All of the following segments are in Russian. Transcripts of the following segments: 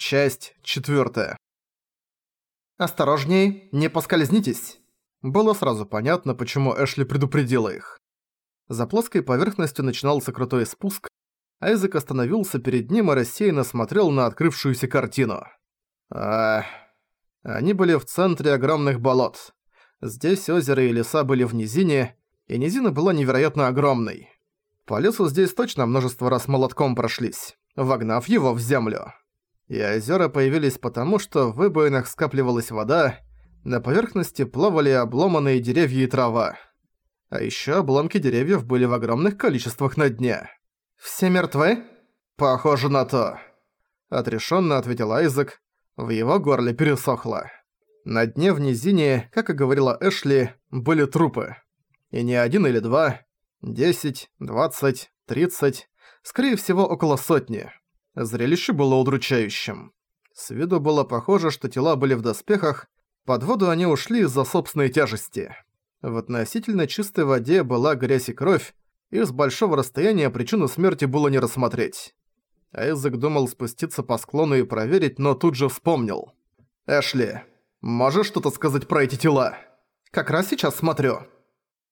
Часть четвертая. «Осторожней, не поскользнитесь!» Было сразу понятно, почему Эшли предупредила их. За плоской поверхностью начинался крутой спуск, Айзек остановился перед ним и рассеянно смотрел на открывшуюся картину. Ах... Они были в центре огромных болот. Здесь озеро и леса были в низине, и низина была невероятно огромной. По лесу здесь точно множество раз молотком прошлись, вогнав его в землю и озера появились потому, что в выбоинах скапливалась вода, на поверхности плавали обломанные деревья и трава. А ещё обломки деревьев были в огромных количествах на дне. «Все мертвы?» «Похоже на то», — отрешённо ответил Айзек. В его горле пересохло. На дне в низине, как и говорила Эшли, были трупы. И не один или два, десять, двадцать, тридцать, скорее всего около сотни. Зрелище было удручающим. С виду было похоже, что тела были в доспехах, под воду они ушли из-за собственной тяжести. В относительно чистой воде была грязь и кровь, и с большого расстояния причину смерти было не рассмотреть. Айзек думал спуститься по склону и проверить, но тут же вспомнил. «Эшли, можешь что-то сказать про эти тела?» «Как раз сейчас смотрю».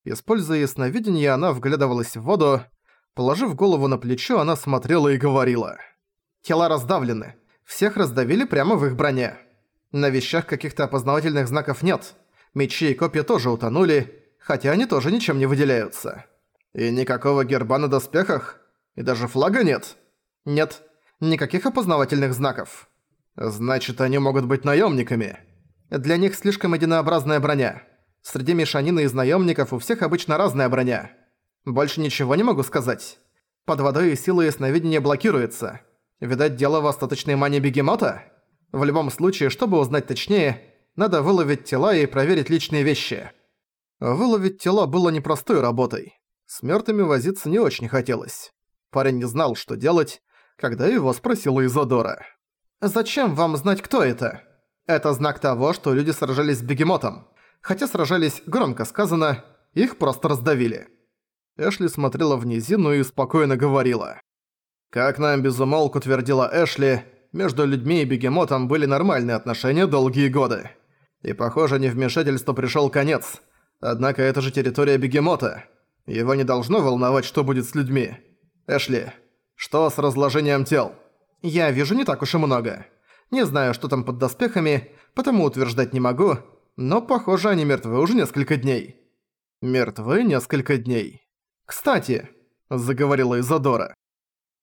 Используя ясновидение, она вглядывалась в воду. Положив голову на плечо, она смотрела и говорила. Тела раздавлены. Всех раздавили прямо в их броне. На вещах каких-то опознавательных знаков нет. Мечи и копья тоже утонули, хотя они тоже ничем не выделяются. И никакого герба на доспехах? И даже флага нет? Нет. Никаких опознавательных знаков. Значит, они могут быть наемниками. Для них слишком единообразная броня. Среди мешанины из наемников у всех обычно разная броня. Больше ничего не могу сказать. Под водой сила ясновидения блокируется. Видать, дело в остаточной мане бегемота? В любом случае, чтобы узнать точнее, надо выловить тела и проверить личные вещи. Выловить тела было непростой работой. С мёртвыми возиться не очень хотелось. Парень не знал, что делать, когда его спросила Изодора. «Зачем вам знать, кто это?» «Это знак того, что люди сражались с бегемотом. Хотя сражались, громко сказано, их просто раздавили». Эшли смотрела в низину и спокойно говорила. Как нам безумолку твердила Эшли, между людьми и бегемотом были нормальные отношения долгие годы. И похоже, невмешательству пришёл конец. Однако это же территория бегемота. Его не должно волновать, что будет с людьми. Эшли, что с разложением тел? Я вижу не так уж и много. Не знаю, что там под доспехами, потому утверждать не могу, но похоже, они мертвы уже несколько дней. Мертвы несколько дней. Кстати, заговорила Изодора.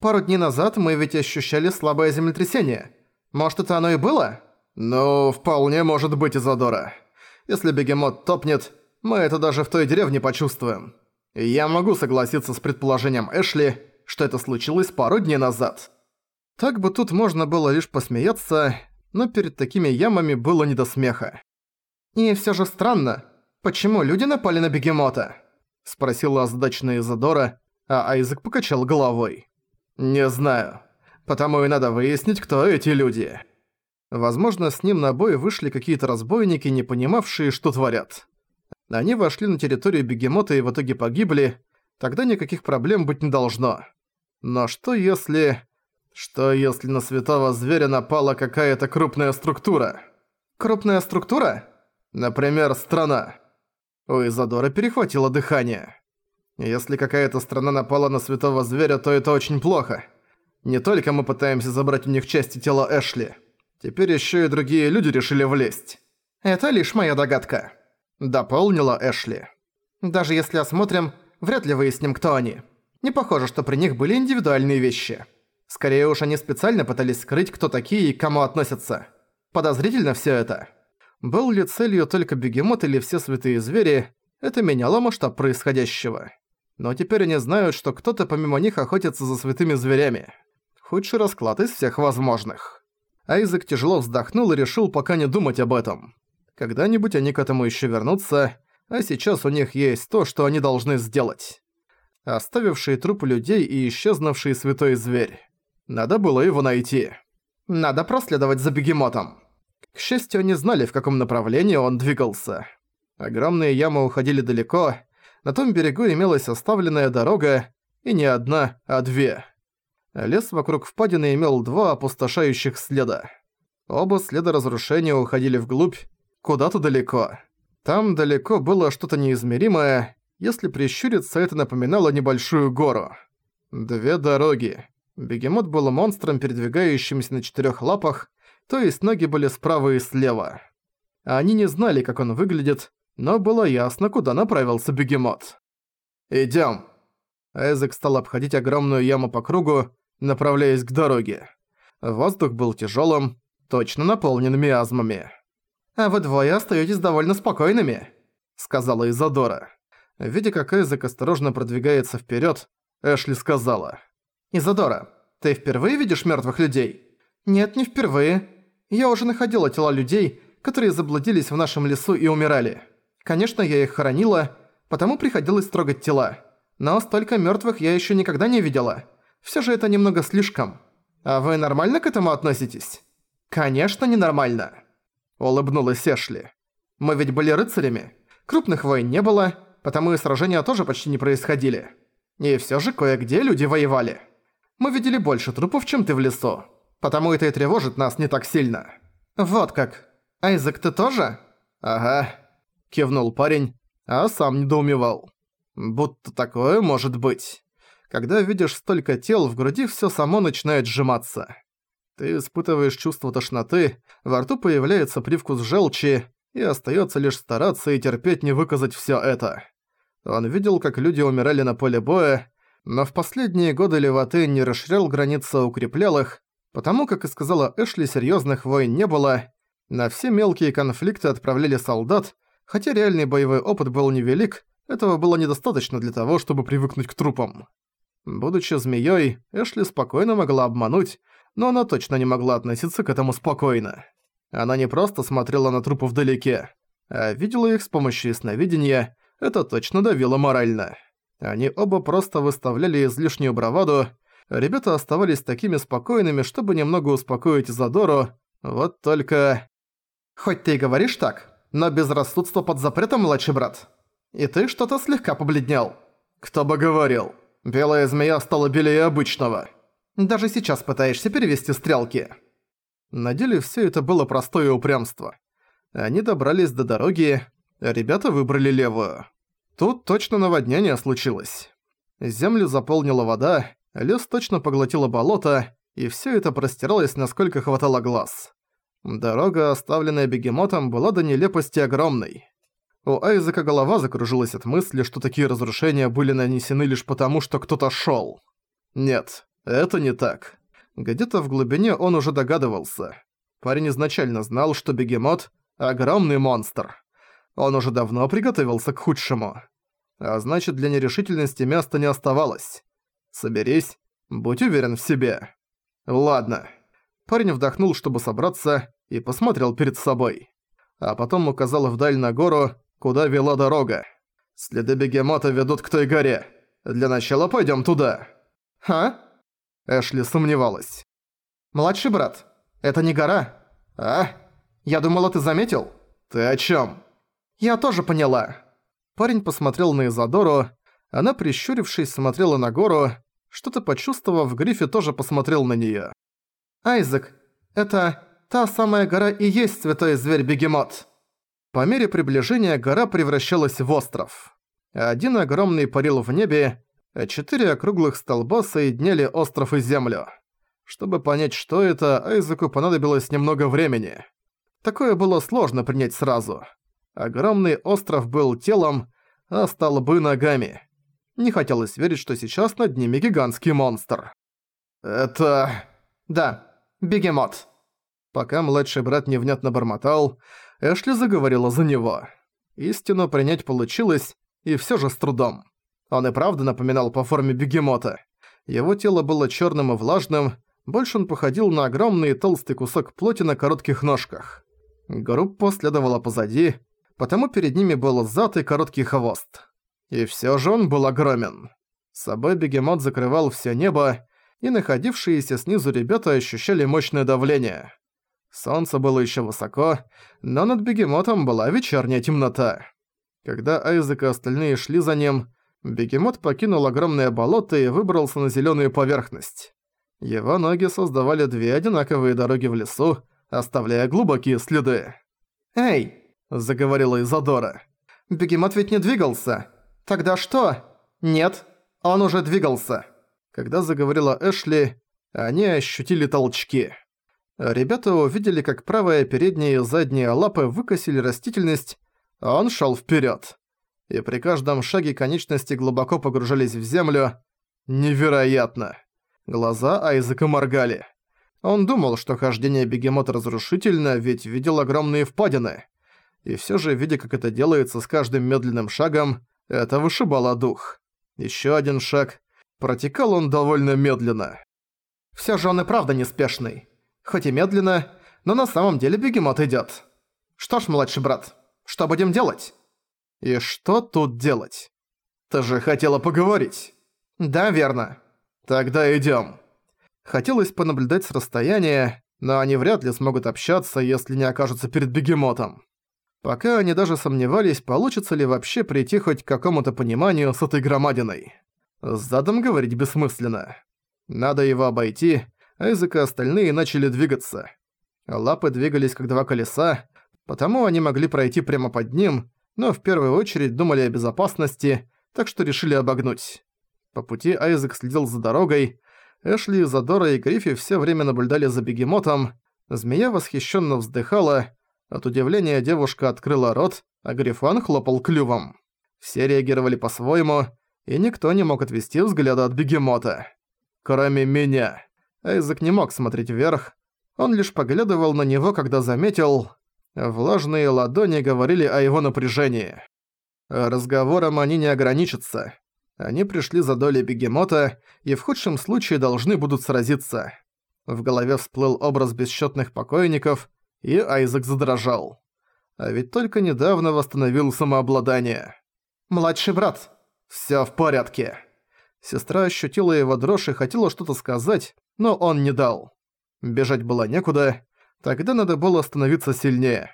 Пару дней назад мы ведь ощущали слабое землетрясение. Может, это оно и было? Ну, вполне может быть, Изодора. Если бегемот топнет, мы это даже в той деревне почувствуем. я могу согласиться с предположением Эшли, что это случилось пару дней назад. Так бы тут можно было лишь посмеяться, но перед такими ямами было не до смеха. «И всё же странно, почему люди напали на бегемота?» Спросила озадаченная Изодора, а Айзек покачал головой. «Не знаю. Потому и надо выяснить, кто эти люди». Возможно, с ним на бой вышли какие-то разбойники, не понимавшие, что творят. Они вошли на территорию бегемота и в итоге погибли, тогда никаких проблем быть не должно. Но что если... Что если на святого зверя напала какая-то крупная структура? Крупная структура? Например, страна. У Изадора перехватило дыхание. Если какая-то страна напала на святого зверя, то это очень плохо. Не только мы пытаемся забрать у них части тела Эшли. Теперь еще и другие люди решили влезть. Это лишь моя догадка. Дополнила Эшли. Даже если осмотрим, вряд ли выясним, кто они. Не похоже, что при них были индивидуальные вещи. Скорее уж они специально пытались скрыть, кто такие и к кому относятся. Подозрительно все это. Был ли целью только бегемот или все святые звери, это меняло масштаб происходящего. Но теперь они знают, что кто-то помимо них охотится за святыми зверями. Худший расклад из всех возможных. Айзек тяжело вздохнул и решил пока не думать об этом. Когда-нибудь они к этому еще вернутся, а сейчас у них есть то, что они должны сделать. Оставившие трупы людей и исчезнувший святой зверь. Надо было его найти. Надо проследовать за бегемотом. К счастью, они знали, в каком направлении он двигался. Огромные ямы уходили далеко, на том берегу имелась оставленная дорога, и не одна, а две. Лес вокруг впадины имел два опустошающих следа. Оба следа разрушения уходили вглубь, куда-то далеко. Там далеко было что-то неизмеримое, если прищуриться, это напоминало небольшую гору. Две дороги. Бегемот был монстром, передвигающимся на четырёх лапах, то есть ноги были справа и слева. Они не знали, как он выглядит, но было ясно, куда направился бегемот. «Идём!» Эзек стал обходить огромную яму по кругу, направляясь к дороге. Воздух был тяжелым, точно наполнен миазмами. «А вы двое остаетесь довольно спокойными», — сказала Изадора. Видя, как Эзек осторожно продвигается вперед, Эшли сказала. «Изадора, ты впервые видишь мертвых людей?» «Нет, не впервые. Я уже находила тела людей, которые заблудились в нашем лесу и умирали. Конечно, я их хоронила, потому приходилось трогать тела. Но столько мертвых я еще никогда не видела. Все же это немного слишком. А вы нормально к этому относитесь? Конечно, ненормально. Улыбнулась Эшли. Мы ведь были рыцарями. Крупных войн не было, потому и сражения тоже почти не происходили. И все же кое-где люди воевали. Мы видели больше трупов, чем ты в лесу. Потому это и тревожит нас не так сильно. Вот как. Айзек, ты тоже? Ага. Кивнул парень, а сам недоумевал. Будто такое может быть. Когда видишь столько тел, в груди всё само начинает сжиматься. Ты испытываешь чувство тошноты, во рту появляется привкус желчи, и остаётся лишь стараться и терпеть не выказать всё это. Он видел, как люди умирали на поле боя, но в последние годы Леваты не расширял границы, а укреплял их, потому, как и сказала Эшли, серьёзных войн не было, на все мелкие конфликты отправляли солдат, хотя реальный боевой опыт был невелик, этого было недостаточно для того, чтобы привыкнуть к трупам. Будучи змеёй, Эшли спокойно могла обмануть, но она точно не могла относиться к этому спокойно. Она не просто смотрела на трупы вдалеке, а видела их с помощью сновидения, это точно давило морально. Они оба просто выставляли излишнюю браваду, ребята оставались такими спокойными, чтобы немного успокоить Задору, вот только... «Хоть ты и говоришь так, но безрассудство под запретом, младший брат», и ты что-то слегка побледнел. Кто бы говорил. Белая змея стала белее обычного. Даже сейчас пытаешься перевести стрелки. На деле всё это было простое упрямство. Они добрались до дороги, ребята выбрали левую. Тут точно наводнение случилось. Землю заполнила вода, лес точно поглотило болото, и всё это простиралось, насколько хватало глаз. Дорога, оставленная бегемотом, была до нелепости огромной. У Айзека голова закружилась от мысли, что такие разрушения были нанесены лишь потому, что кто-то шёл. Нет, это не так. Где-то в глубине он уже догадывался. Парень изначально знал, что бегемот — огромный монстр. Он уже давно приготовился к худшему. А значит, для нерешительности места не оставалось. Соберись, будь уверен в себе. Ладно. Парень вдохнул, чтобы собраться, и посмотрел перед собой. А потом указал вдаль на гору, куда вела дорога. Следы бегемота ведут к той горе. Для начала пойдем туда». «А?» Эшли сомневалась. «Младший брат, это не гора?» «А? Я думала, ты заметил?» «Ты о чем? «Я тоже поняла». Парень посмотрел на Изадору, она, прищурившись, смотрела на гору, что-то почувствовав, Гриффи тоже посмотрел на неё. «Айзек, это та самая гора и есть святой зверь-бегемот». По мере приближения гора превращалась в остров. Один огромный парил в небе, а четыре округлых столба соединяли остров и землю. Чтобы понять, что это, Айзеку понадобилось немного времени. Такое было сложно принять сразу. Огромный остров был телом, а столбы ногами. Не хотелось верить, что сейчас над ними гигантский монстр. «Это...» «Да, бегемот». Пока младший брат невнятно бормотал, Эшли заговорила за него. Истину принять получилось, и всё же с трудом. Он и правда напоминал по форме бегемота. Его тело было чёрным и влажным, больше он походил на огромный толстый кусок плоти на коротких ножках. Группа следовала позади, потому перед ними был зад и короткий хвост. И всё же он был огромен. С собой бегемот закрывал всё небо, и находившиеся снизу ребята ощущали мощное давление. Солнце было еще высоко, но над бегемотом была вечерняя темнота. Когда Айзек и остальные шли за ним, бегемот покинул огромное болото и выбрался на зеленую поверхность. Его ноги создавали две одинаковые дороги в лесу, оставляя глубокие следы. «Эй!» – заговорила Изодора. «Бегемот ведь не двигался. Тогда что?» «Нет, он уже двигался». Когда заговорила Эшли, они ощутили толчки. Ребята увидели, как правая передняя и задняя лапы выкосили растительность, а он шел вперед. И при каждом шаге конечности глубоко погружались в землю. Невероятно! Глаза Айзека моргали. Он думал, что хождение бегемота разрушительно, ведь видел огромные впадины. И все же, видя, как это делается с каждым медленным шагом, это вышибало дух. Еще один шаг. Протекал он довольно медленно. Все же он и правда неспешный. Хоть и медленно, но на самом деле бегемот идёт. Что ж, младший брат, что будем делать? И что тут делать? Ты же хотела поговорить. Да, верно. Тогда идём. Хотелось понаблюдать с расстояния, но они вряд ли смогут общаться, если не окажутся перед бегемотом. Пока они даже сомневались, получится ли вообще прийти хоть к какому-то пониманию с этой громадиной. С задом говорить бессмысленно. Надо его обойти, Айзек и остальные начали двигаться. Лапы двигались как два колеса, потому они могли пройти прямо под ним, но в первую очередь думали о безопасности, так что решили обогнуть. По пути Айзек следил за дорогой, Эшли, Задора и Гриффи все время наблюдали за бегемотом, змея восхищенно вздыхала, от удивления девушка открыла рот, а Грифон хлопал клювом. Все реагировали по-своему, и никто не мог отвести взгляда от бегемота. Кроме меня. Айзек не мог смотреть вверх, он лишь поглядывал на него, когда заметил... Влажные ладони говорили о его напряжении. Разговором они не ограничатся. Они пришли за долей бегемота и в худшем случае должны будут сразиться. В голове всплыл образ бесчетных покойников, и Айзек задрожал. А ведь только недавно восстановил самообладание. «Младший брат, всё в порядке». Сестра ощутила его дрожь и хотела что-то сказать, но он не дал. Бежать было некуда, тогда надо было становиться сильнее.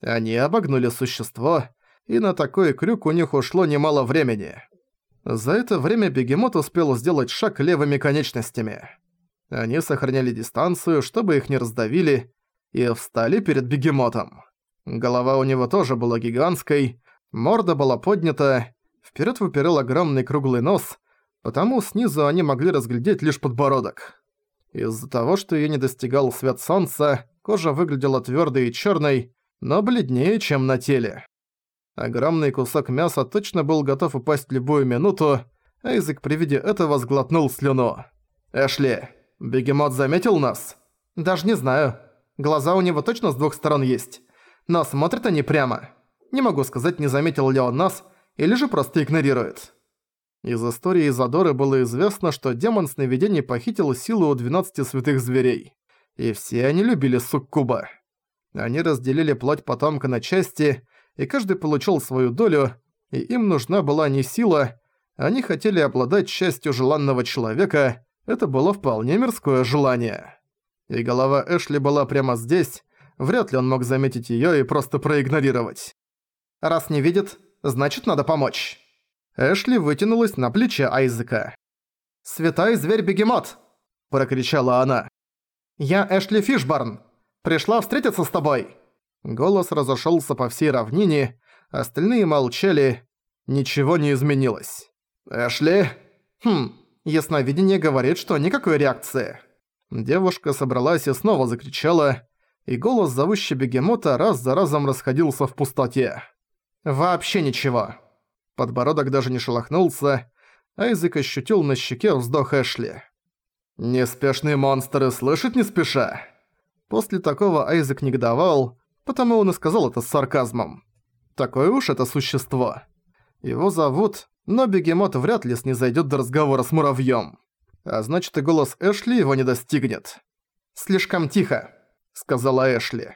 Они обогнули существо, и на такой крюк у них ушло немало времени. За это время бегемот успел сделать шаг левыми конечностями. Они сохраняли дистанцию, чтобы их не раздавили, и встали перед бегемотом. Голова у него тоже была гигантской, морда была поднята, вперед выпирал огромный круглый нос, потому снизу они могли разглядеть лишь подбородок. Из-за того, что её не достигал свет солнца, кожа выглядела твёрдой и чёрной, но бледнее, чем на теле. Огромный кусок мяса точно был готов упасть в любую минуту, а язык при виде этого сглотнул слюну. «Эшли, бегемот заметил нас?» «Даже не знаю. Глаза у него точно с двух сторон есть. Но смотрят они прямо. Не могу сказать, не заметил ли он нас, или же просто игнорирует». Из истории Изадоры было известно, что демон сновидений похитил силу у 12 святых зверей. И все они любили суккуба. Они разделили плоть потомка на части, и каждый получил свою долю, и им нужна была не сила, они хотели обладать частью желанного человека, это было вполне мирское желание. И голова Эшли была прямо здесь, вряд ли он мог заметить её и просто проигнорировать. «Раз не видит, значит надо помочь». Эшли вытянулась на плече Айзека. «Святой зверь-бегемот!» – прокричала она. «Я Эшли Фишбарн. Пришла встретиться с тобой!» Голос разошёлся по всей равнине, остальные молчали, ничего не изменилось. «Эшли?» «Хм, ясновидение говорит, что никакой реакции». Девушка собралась и снова закричала, и голос зовущий бегемота раз за разом расходился в пустоте. «Вообще ничего». Подбородок даже не шелохнулся. Айзек ощутил на щеке вздох Эшли. «Неспешные монстры слышать не спеша?» После такого Айзек негодовал, потому он и сказал это с сарказмом. Такое уж это существо. Его зовут, но бегемот вряд ли снизойдёт до разговора с муравьём. А значит и голос Эшли его не достигнет. «Слишком тихо», — сказала Эшли.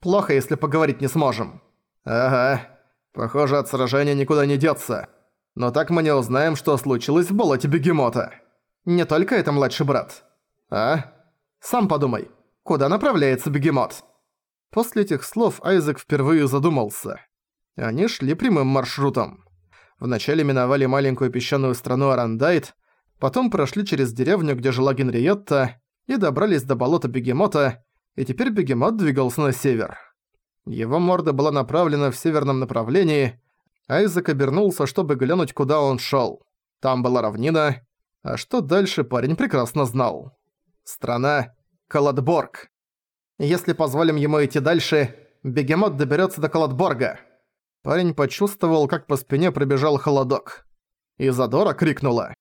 «Плохо, если поговорить не сможем». «Ага, Похоже, от сражения никуда не деться. Но так мы не узнаем, что случилось в болоте бегемота. Не только это младший брат. А? Сам подумай, куда направляется бегемот? После этих слов Айзек впервые задумался. Они шли прямым маршрутом. Вначале миновали маленькую песчаную страну Арандайт, Потом прошли через деревню, где жила Генриетта, и добрались до болота Бегемота, и теперь Бегемот двигался на север. Его морда была направлена в северном направлении, Айзек обернулся, чтобы глянуть, куда он шёл. Там была равнина, а что дальше парень прекрасно знал. Страна Каладборг. Если позволим ему идти дальше, бегемот доберется до Каладборга. Парень почувствовал, как по спине пробежал холодок. Изадора крикнула.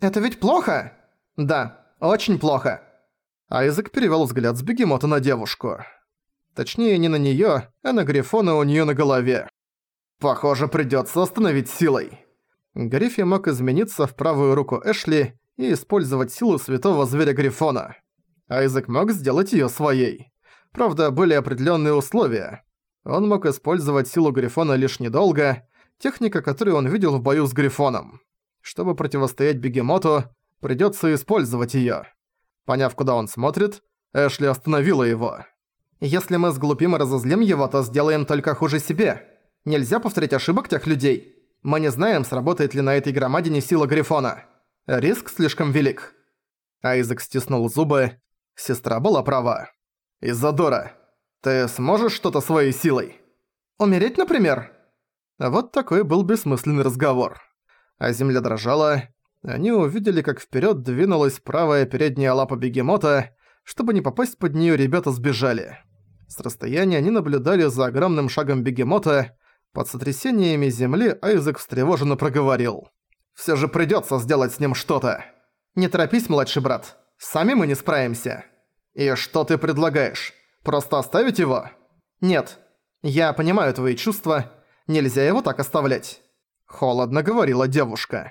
«Это ведь плохо?» «Да, очень плохо». Айзек перевел взгляд с бегемота на девушку. Точнее, не на неё, а на Грифона у неё на голове. «Похоже, придётся остановить силой». Гриффи мог измениться в правую руку Эшли и использовать силу святого зверя Грифона. Айзек мог сделать её своей. Правда, были определённые условия. Он мог использовать силу Грифона лишь недолго, техника, которую он видел в бою с Грифоном. Чтобы противостоять Бегемоту, придётся использовать её. Поняв, куда он смотрит, Эшли остановила его. «Если мы сглупим и разозлим его, то сделаем только хуже себе. Нельзя повторять ошибок тех людей. Мы не знаем, сработает ли на этой громадине сила Грифона. Риск слишком велик». Айзек стиснул зубы. Сестра была права. «Изодора, ты сможешь что-то своей силой?» «Умереть, например?» Вот такой был бессмысленный разговор. А земля дрожала. Они увидели, как вперед двинулась правая передняя лапа бегемота. Чтобы не попасть под нее, ребята сбежали. С расстояния они наблюдали за огромным шагом бегемота. Под сотрясениями земли Айзек встревоженно проговорил. «Всё же придётся сделать с ним что-то. Не торопись, младший брат. Сами мы не справимся». «И что ты предлагаешь? Просто оставить его?» «Нет. Я понимаю твои чувства. Нельзя его так оставлять». Холодно говорила девушка.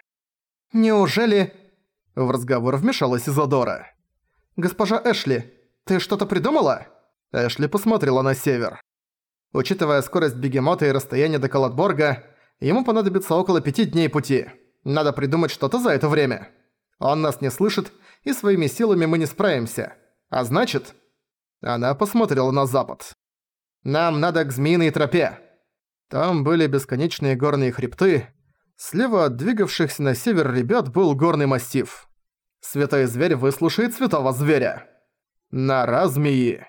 «Неужели...» В разговор вмешалась Изодора. «Госпожа Эшли, ты что-то придумала?» Эшли посмотрела на север. Учитывая скорость бегемота и расстояние до Калатборга, ему понадобится около пяти дней пути. Надо придумать что-то за это время. Он нас не слышит, и своими силами мы не справимся. А значит... Она посмотрела на запад. Нам надо к Змеиной тропе. Там были бесконечные горные хребты. Слева от двигавшихся на север ребят был горный массив. Святой зверь выслушает святого зверя. Нора змеи.